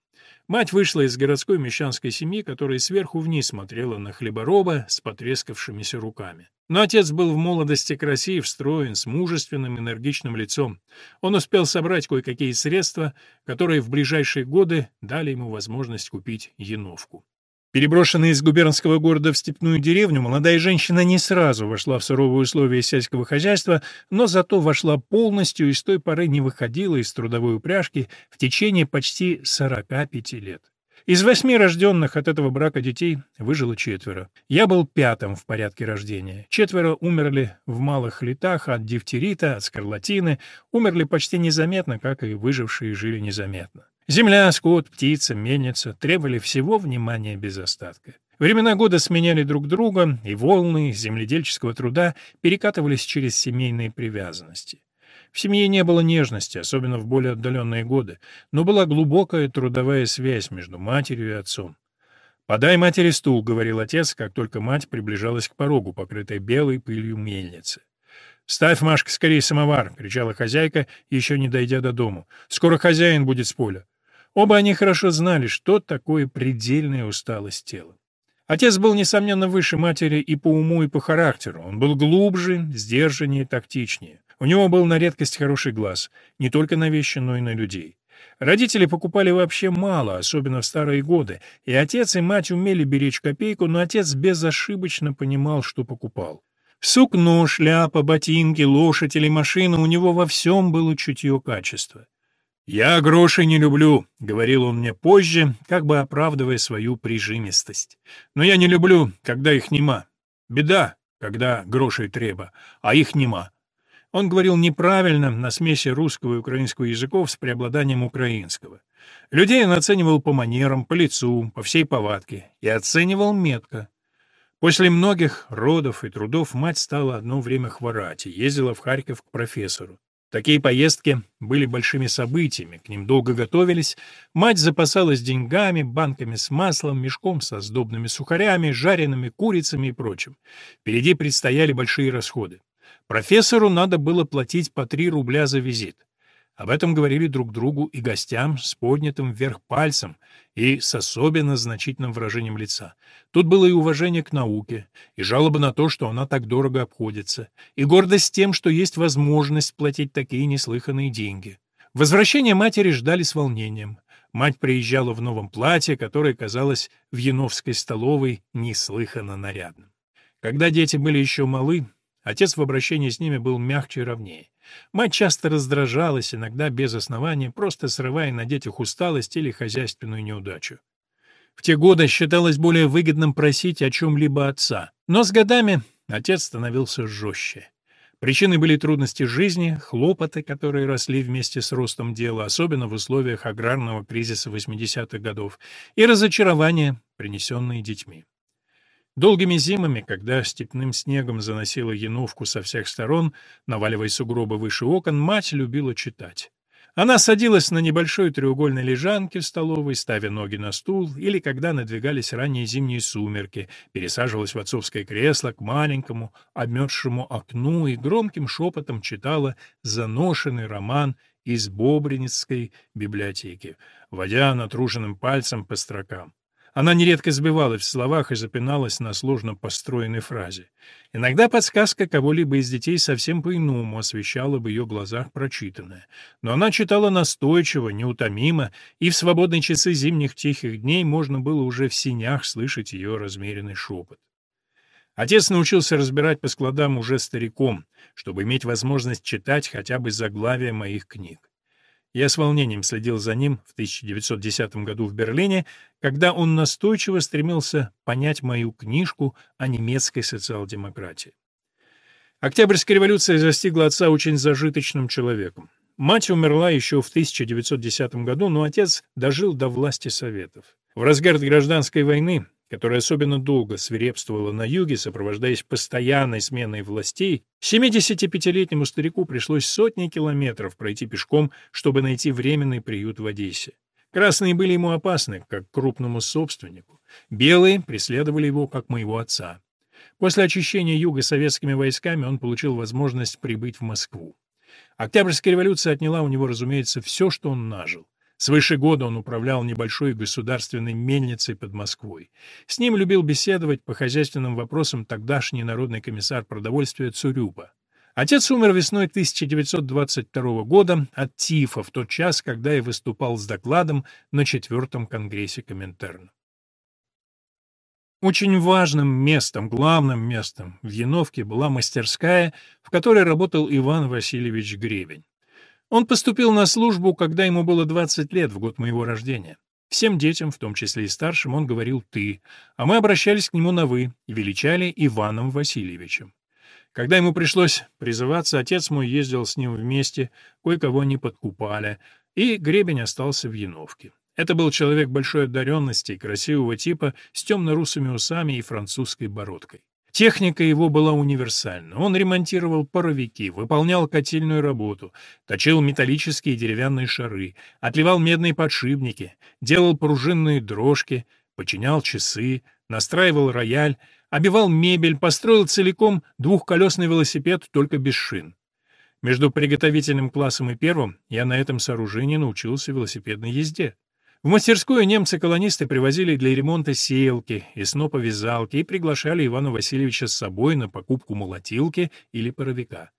Мать вышла из городской мещанской семьи, которая сверху вниз смотрела на хлебороба с потрескавшимися руками. Но отец был в молодости красив, строен, с мужественным, энергичным лицом. Он успел собрать кое-какие средства, которые в ближайшие годы дали ему возможность купить яновку. Переброшенная из губернского города в степную деревню, молодая женщина не сразу вошла в суровые условия сельского хозяйства, но зато вошла полностью и с той поры не выходила из трудовой упряжки в течение почти 45 лет. Из восьми рожденных от этого брака детей выжило четверо. Я был пятым в порядке рождения. Четверо умерли в малых летах от дифтерита, от скарлатины, умерли почти незаметно, как и выжившие жили незаметно. Земля, скот, птица, мельница требовали всего внимания без остатка. Времена года сменяли друг друга, и волны земледельческого труда перекатывались через семейные привязанности. В семье не было нежности, особенно в более отдаленные годы, но была глубокая трудовая связь между матерью и отцом. «Подай матери стул», — говорил отец, как только мать приближалась к порогу, покрытой белой пылью мельницы. «Ставь, Машка, скорее самовар!» — кричала хозяйка, еще не дойдя до дому. «Скоро хозяин будет с поля». Оба они хорошо знали, что такое предельная усталость тела. Отец был, несомненно, выше матери и по уму, и по характеру. Он был глубже, сдержаннее, тактичнее. У него был на редкость хороший глаз, не только на вещи, но и на людей. Родители покупали вообще мало, особенно в старые годы, и отец и мать умели беречь копейку, но отец безошибочно понимал, что покупал. Сукно, шляпа, ботинки, лошадь или машина, у него во всем было чутье качества. «Я гроши не люблю», — говорил он мне позже, как бы оправдывая свою прижимистость. «Но я не люблю, когда их нема. Беда, когда грошей треба, а их нема. Он говорил неправильно, на смеси русского и украинского языков с преобладанием украинского. Людей он оценивал по манерам, по лицу, по всей повадке. И оценивал метко. После многих родов и трудов мать стала одно время хворать и ездила в Харьков к профессору. Такие поездки были большими событиями, к ним долго готовились. Мать запасалась деньгами, банками с маслом, мешком со сдобными сухарями, жареными курицами и прочим. Впереди предстояли большие расходы. Профессору надо было платить по 3 рубля за визит. Об этом говорили друг другу и гостям с поднятым вверх пальцем и с особенно значительным выражением лица. Тут было и уважение к науке, и жалоба на то, что она так дорого обходится, и гордость тем, что есть возможность платить такие неслыханные деньги. Возвращение матери ждали с волнением. Мать приезжала в новом платье, которое казалось в Яновской столовой неслыханно нарядным. Когда дети были еще малы, Отец в обращении с ними был мягче и ровнее. Мать часто раздражалась, иногда без основания, просто срывая на детях усталость или хозяйственную неудачу. В те годы считалось более выгодным просить о чем-либо отца, но с годами отец становился жестче. Причиной были трудности жизни, хлопоты, которые росли вместе с ростом дела, особенно в условиях аграрного кризиса 80-х годов, и разочарования, принесенные детьми. Долгими зимами, когда степным снегом заносила яновку со всех сторон, наваливая сугробы выше окон, мать любила читать. Она садилась на небольшой треугольной лежанке в столовой, ставя ноги на стул, или, когда надвигались ранние зимние сумерки, пересаживалась в отцовское кресло к маленькому, обмерзшему окну и громким шепотом читала заношенный роман из Бобринецкой библиотеки, водя натруженным пальцем по строкам. Она нередко сбивалась в словах и запиналась на сложно построенной фразе. Иногда подсказка кого-либо из детей совсем по-иному освещала в ее глазах прочитанное. Но она читала настойчиво, неутомимо, и в свободные часы зимних тихих дней можно было уже в синях слышать ее размеренный шепот. Отец научился разбирать по складам уже стариком, чтобы иметь возможность читать хотя бы заглавия моих книг. Я с волнением следил за ним в 1910 году в Берлине, когда он настойчиво стремился понять мою книжку о немецкой социал-демократии. Октябрьская революция застигла отца очень зажиточным человеком. Мать умерла еще в 1910 году, но отец дожил до власти Советов. В разгар гражданской войны которая особенно долго свирепствовала на юге, сопровождаясь постоянной сменой властей, 75-летнему старику пришлось сотни километров пройти пешком, чтобы найти временный приют в Одессе. Красные были ему опасны, как крупному собственнику. Белые преследовали его, как моего отца. После очищения юга советскими войсками он получил возможность прибыть в Москву. Октябрьская революция отняла у него, разумеется, все, что он нажил. Свыше года он управлял небольшой государственной мельницей под Москвой. С ним любил беседовать по хозяйственным вопросам тогдашний народный комиссар продовольствия Цурюпа. Отец умер весной 1922 года от тифа в тот час, когда я выступал с докладом на четвертом конгрессе Коминтерна. Очень важным местом, главным местом в Яновке была мастерская, в которой работал Иван Васильевич Гребень. Он поступил на службу, когда ему было 20 лет, в год моего рождения. Всем детям, в том числе и старшим, он говорил «ты», а мы обращались к нему на «вы» и величали Иваном Васильевичем. Когда ему пришлось призываться, отец мой ездил с ним вместе, кое-кого не подкупали, и гребень остался в Яновке. Это был человек большой одаренности, красивого типа, с темно-русыми усами и французской бородкой. Техника его была универсальна. Он ремонтировал паровики, выполнял котельную работу, точил металлические и деревянные шары, отливал медные подшипники, делал пружинные дрожки, починял часы, настраивал рояль, обивал мебель, построил целиком двухколесный велосипед, только без шин. Между приготовительным классом и первым я на этом сооружении научился велосипедной езде. В мастерскую немцы-колонисты привозили для ремонта сеялки и сноповязалки и приглашали Ивана Васильевича с собой на покупку молотилки или паровика.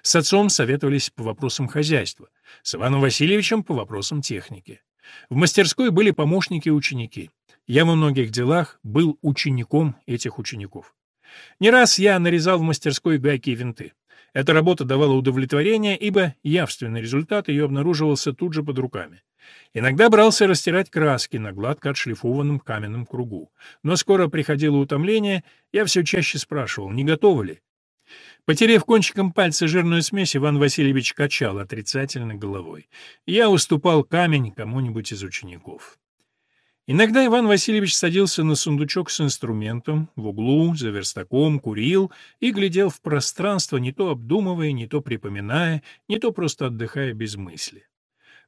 С отцом советовались по вопросам хозяйства, с Иваном Васильевичем по вопросам техники. В мастерской были помощники и ученики. Я во многих делах был учеником этих учеников. Не раз я нарезал в мастерской гайки и винты. Эта работа давала удовлетворение, ибо явственный результат ее обнаруживался тут же под руками. Иногда брался растирать краски на гладко отшлифованном каменном кругу. Но скоро приходило утомление, я все чаще спрашивал, не готовы ли. Потерев кончиком пальца жирную смесь, Иван Васильевич качал отрицательно головой. Я уступал камень кому-нибудь из учеников. Иногда Иван Васильевич садился на сундучок с инструментом, в углу, за верстаком, курил и глядел в пространство, не то обдумывая, не то припоминая, не то просто отдыхая без мысли.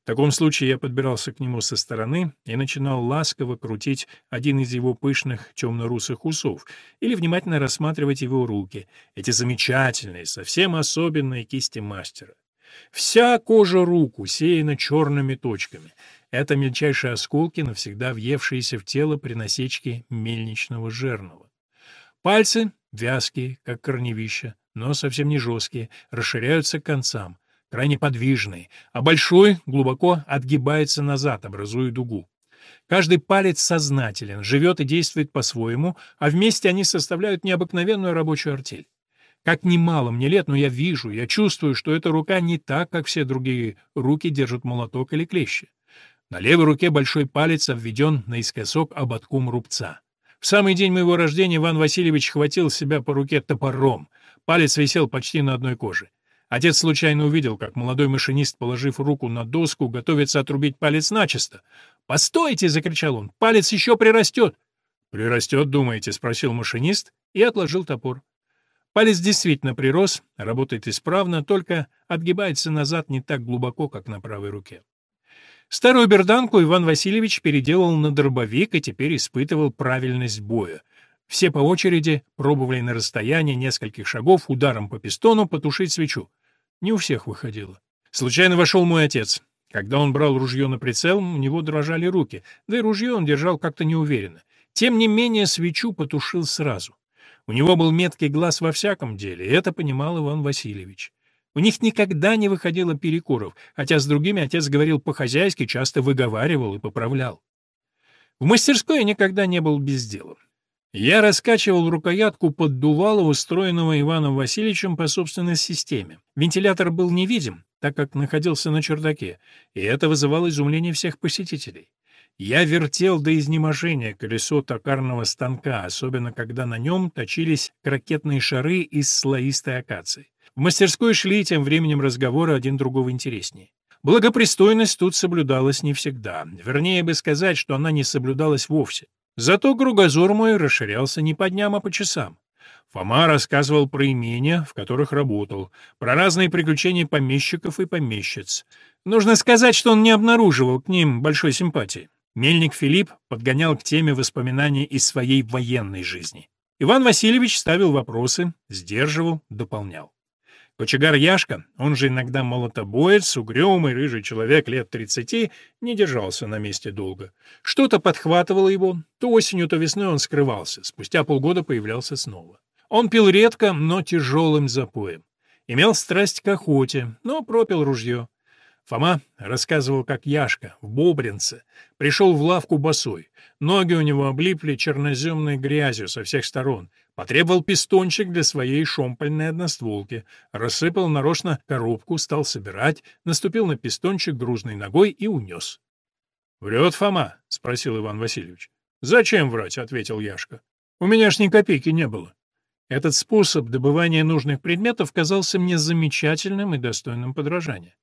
В таком случае я подбирался к нему со стороны и начинал ласково крутить один из его пышных темно-русых усов или внимательно рассматривать его руки, эти замечательные, совсем особенные кисти мастера. Вся кожа рук усеяна черными точками. Это мельчайшие осколки, навсегда въевшиеся в тело при насечке мельничного жернова. Пальцы вязкие, как корневища, но совсем не жесткие, расширяются к концам крайне подвижный, а большой глубоко отгибается назад, образуя дугу. Каждый палец сознателен, живет и действует по-своему, а вместе они составляют необыкновенную рабочую артель. Как немало мне лет, но я вижу, я чувствую, что эта рука не так, как все другие руки держат молоток или клещи. На левой руке большой палец обведен наискосок ободком рубца. В самый день моего рождения Иван Васильевич хватил себя по руке топором. Палец висел почти на одной коже. Отец случайно увидел, как молодой машинист, положив руку на доску, готовится отрубить палец начисто. «Постойте!» — закричал он. «Палец еще прирастет!» «Прирастет, думаете?» — спросил машинист и отложил топор. Палец действительно прирос, работает исправно, только отгибается назад не так глубоко, как на правой руке. Старую берданку Иван Васильевич переделал на дробовик и теперь испытывал правильность боя. Все по очереди пробовали на расстоянии нескольких шагов ударом по пистону потушить свечу. Не у всех выходило. Случайно вошел мой отец. Когда он брал ружье на прицел, у него дрожали руки, да и ружье он держал как-то неуверенно. Тем не менее, свечу потушил сразу. У него был меткий глаз во всяком деле, и это понимал Иван Васильевич. У них никогда не выходило перекуров, хотя с другими отец говорил по-хозяйски, часто выговаривал и поправлял. В мастерской я никогда не был без дела. Я раскачивал рукоятку поддувала, устроенного Иваном Васильевичем по собственной системе. Вентилятор был невидим, так как находился на чердаке, и это вызывало изумление всех посетителей. Я вертел до изнеможения колесо токарного станка, особенно когда на нем точились крокетные шары из слоистой акации. В мастерской шли тем временем разговоры один другого интереснее. Благопристойность тут соблюдалась не всегда. Вернее бы сказать, что она не соблюдалась вовсе. Зато кругозор мой расширялся не по дням, а по часам. Фома рассказывал про имения, в которых работал, про разные приключения помещиков и помещиц. Нужно сказать, что он не обнаруживал к ним большой симпатии. Мельник Филипп подгонял к теме воспоминаний из своей военной жизни. Иван Васильевич ставил вопросы, сдерживал, дополнял. Кочегар Яшка, он же иногда молотобоец, угрюмый рыжий человек лет тридцати, не держался на месте долго. Что-то подхватывало его, то осенью, то весной он скрывался, спустя полгода появлялся снова. Он пил редко, но тяжелым запоем. Имел страсть к охоте, но пропил ружье. Фома рассказывал, как Яшка в Бобринце пришел в лавку босой. Ноги у него облипли черноземной грязью со всех сторон — Потребовал пистончик для своей шомпольной одностволки, рассыпал нарочно коробку, стал собирать, наступил на пистончик грузной ногой и унес. «Врет Фома?» — спросил Иван Васильевич. «Зачем врать?» — ответил Яшка. «У меня ж ни копейки не было». Этот способ добывания нужных предметов казался мне замечательным и достойным подражания.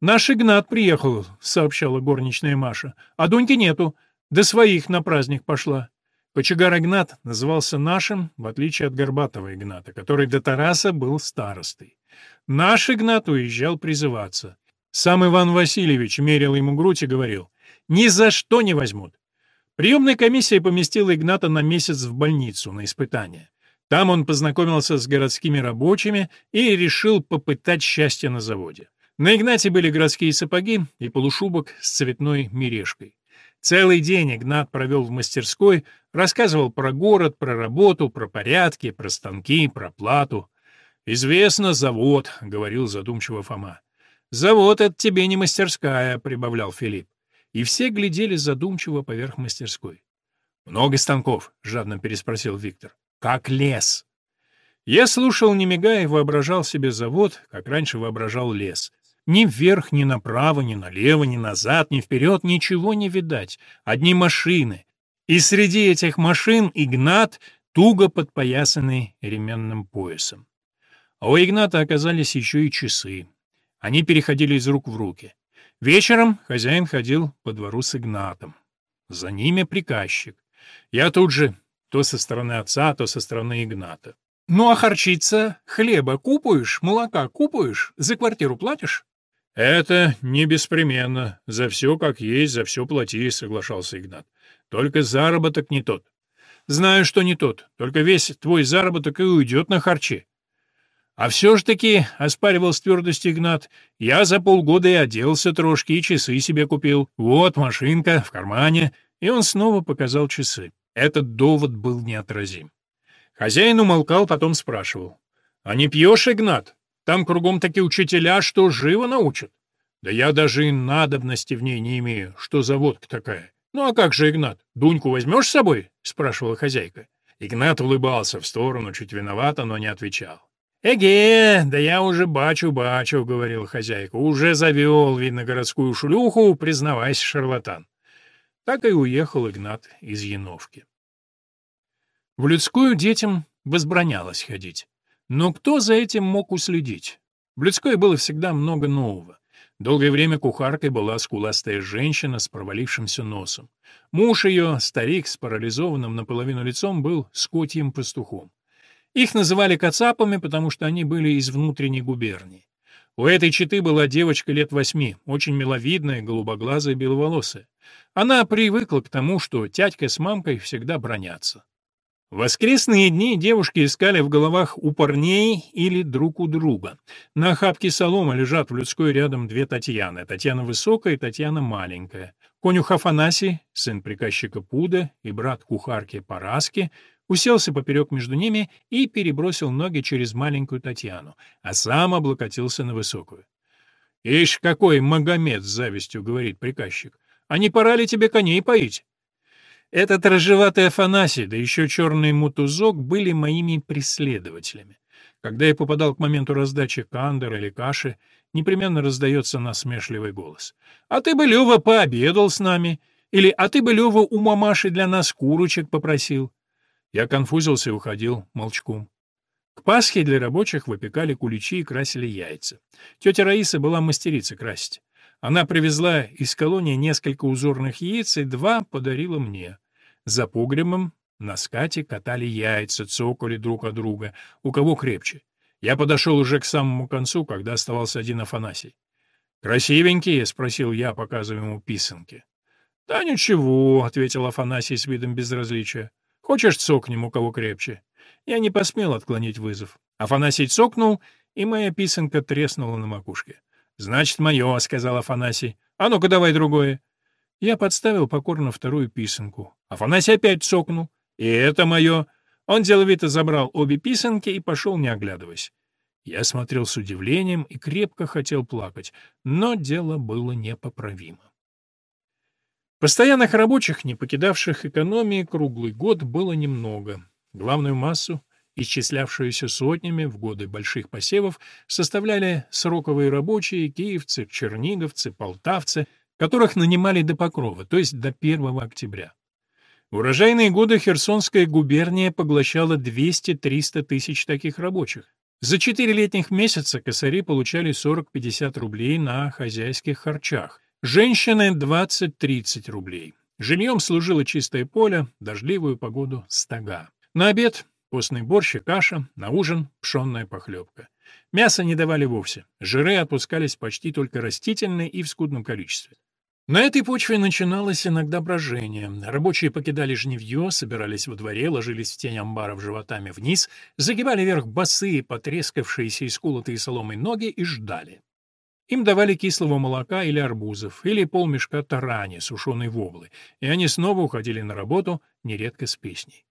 «Наш Игнат приехал», — сообщала горничная Маша. «А Дуньки нету. До своих на праздник пошла». Кочегар Игнат назывался нашим, в отличие от Горбатого Игната, который до Тараса был старостой. Наш Игнат уезжал призываться. Сам Иван Васильевич мерил ему грудь и говорил, «Ни за что не возьмут». Приемная комиссия поместила Игната на месяц в больницу на испытание. Там он познакомился с городскими рабочими и решил попытать счастье на заводе. На Игнате были городские сапоги и полушубок с цветной мережкой. Целый день Игнат провел в мастерской, рассказывал про город, про работу, про порядки, про станки, про плату. «Известно, завод», — говорил задумчиво Фома. «Завод — это тебе не мастерская», — прибавлял Филипп. И все глядели задумчиво поверх мастерской. «Много станков?» — жадно переспросил Виктор. «Как лес». Я слушал, не мигая, и воображал себе завод, как раньше воображал лес. Ни вверх, ни направо, ни налево, ни назад, ни вперед ничего не видать. Одни машины. И среди этих машин Игнат, туго подпоясанный ременным поясом. А у Игната оказались еще и часы. Они переходили из рук в руки. Вечером хозяин ходил по двору с Игнатом. За ними приказчик. Я тут же то со стороны отца, то со стороны Игната. «Ну а харчица? Хлеба купуешь? Молока купуешь? За квартиру платишь?» «Это не беспременно. За все как есть, за все плати», — соглашался Игнат. «Только заработок не тот». «Знаю, что не тот. Только весь твой заработок и уйдет на харчи». «А все ж таки», — оспаривал с твердостью Игнат, — «я за полгода и оделся трошки, и часы себе купил. Вот машинка в кармане». И он снова показал часы. Этот довод был неотразим. Хозяин умолкал, потом спрашивал. «А не пьешь, Игнат? Там кругом такие учителя, что живо научат. Да я даже и надобности в ней не имею. Что за водка такая? Ну а как же, Игнат, Дуньку возьмешь с собой? Спрашивала хозяйка. Игнат улыбался в сторону, чуть виновато, но не отвечал. «Эге, да я уже бачу-бачу», — говорил хозяйка. «Уже завел, видно, городскую шлюху, признавайся, шарлатан». Так и уехал Игнат из Яновки. В людскую детям возбранялось ходить. Но кто за этим мог уследить? В людской было всегда много нового. Долгое время кухаркой была скуластая женщина с провалившимся носом. Муж ее, старик с парализованным наполовину лицом, был скотьим пастухом. Их называли кацапами, потому что они были из внутренней губернии. У этой четы была девочка лет восьми, очень миловидная, голубоглазая, беловолосая. Она привыкла к тому, что тятька с мамкой всегда бронятся. Воскресные дни девушки искали в головах у парней или друг у друга. На охапке солома лежат в людской рядом две Татьяны. Татьяна высокая и Татьяна маленькая. Конюх Афанасий, сын приказчика Пуда и брат кухарки Параски, уселся поперек между ними и перебросил ноги через маленькую Татьяну, а сам облокотился на высокую. «Ишь, какой Магомед с завистью!» — говорит приказчик. «А не пора ли тебе коней поить?» Этот рыжеватый Афанасий, да еще черный мутузок были моими преследователями. Когда я попадал к моменту раздачи кандер или каши, непременно раздается насмешливый голос. «А ты бы, Лева, пообедал с нами!» Или «А ты бы, Лева, у мамаши для нас курочек попросил!» Я конфузился и уходил молчком. К Пасхе для рабочих выпекали куличи и красили яйца. Тетя Раиса была мастерица красить. Она привезла из колонии несколько узорных яиц и два подарила мне. За погребом на скате катали яйца, цокали друг от друга, у кого крепче. Я подошел уже к самому концу, когда оставался один Афанасий. «Красивенькие?» — спросил я, показывая ему писанки. «Да ничего», — ответил Афанасий с видом безразличия. «Хочешь, цокнем, у кого крепче?» Я не посмел отклонить вызов. Афанасий цокнул, и моя писанка треснула на макушке. «Значит, мое», — сказал Афанасий. «А ну-ка давай другое». Я подставил покорно вторую писанку. Афанасий опять цокнул. «И это мое». Он деловито забрал обе писанки и пошел, не оглядываясь. Я смотрел с удивлением и крепко хотел плакать, но дело было непоправимо. Постоянных рабочих, не покидавших экономии, круглый год было немного. Главную массу исчислявшуюся сотнями в годы больших посевов, составляли сроковые рабочие, киевцы, черниговцы, полтавцы, которых нанимали до покрова, то есть до 1 октября. В урожайные годы Херсонская губерния поглощала 200-300 тысяч таких рабочих. За четыре летних месяца косари получали 40-50 рублей на хозяйских харчах, женщины — 20-30 рублей. Жильем служило чистое поле, дождливую погоду — стога. На обед — постный борщ и каша, на ужин — пшенная похлебка. Мяса не давали вовсе, жиры отпускались почти только растительные и в скудном количестве. На этой почве начиналось иногда брожение. Рабочие покидали жневье, собирались во дворе, ложились в тень амбаров животами вниз, загибали вверх босые, потрескавшиеся и скулотые соломой ноги и ждали. Им давали кислого молока или арбузов, или полмешка тарани, сушеной воблы, и они снова уходили на работу, нередко с песней.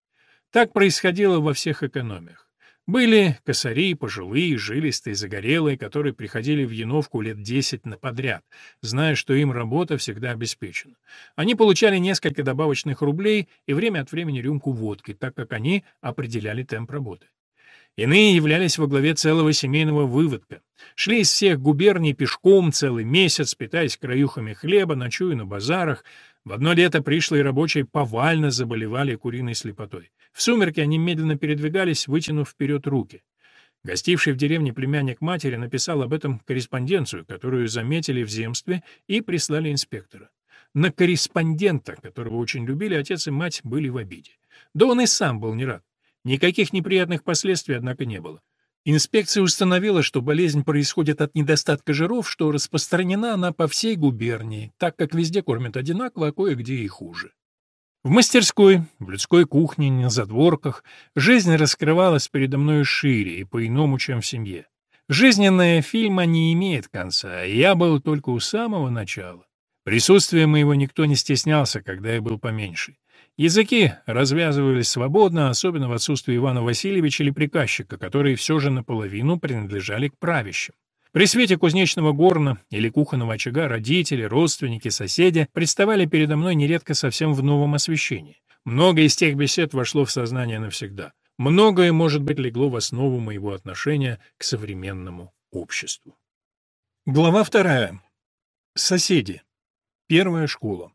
Так происходило во всех экономиях. Были косари, пожилые, жилистые, загорелые, которые приходили в Яновку лет десять на подряд, зная, что им работа всегда обеспечена. Они получали несколько добавочных рублей и время от времени рюмку водки, так как они определяли темп работы. Иные являлись во главе целого семейного выводка. Шли из всех губерний пешком целый месяц, питаясь краюхами хлеба, ночуя на базарах. В одно лето пришлые рабочие повально заболевали куриной слепотой. В сумерки они медленно передвигались, вытянув вперед руки. Гостивший в деревне племянник матери написал об этом корреспонденцию, которую заметили в земстве и прислали инспектора. На корреспондента, которого очень любили, отец и мать были в обиде. Да он и сам был не рад. Никаких неприятных последствий, однако, не было. Инспекция установила, что болезнь происходит от недостатка жиров, что распространена она по всей губернии, так как везде кормят одинаково, а кое-где и хуже. В мастерской, в людской кухне, на задворках жизнь раскрывалась передо мной шире и по-иному, чем в семье. Жизненная фильма не имеет конца, и я был только у самого начала. Присутствия моего никто не стеснялся, когда я был поменьше. Языки развязывались свободно, особенно в отсутствии Ивана Васильевича или приказчика, которые все же наполовину принадлежали к правящим. При свете кузнечного горна или кухонного очага родители, родственники, соседи представали передо мной нередко совсем в новом освещении. Многое из тех бесед вошло в сознание навсегда. Многое, может быть, легло в основу моего отношения к современному обществу. Глава вторая. Соседи. Первая школа.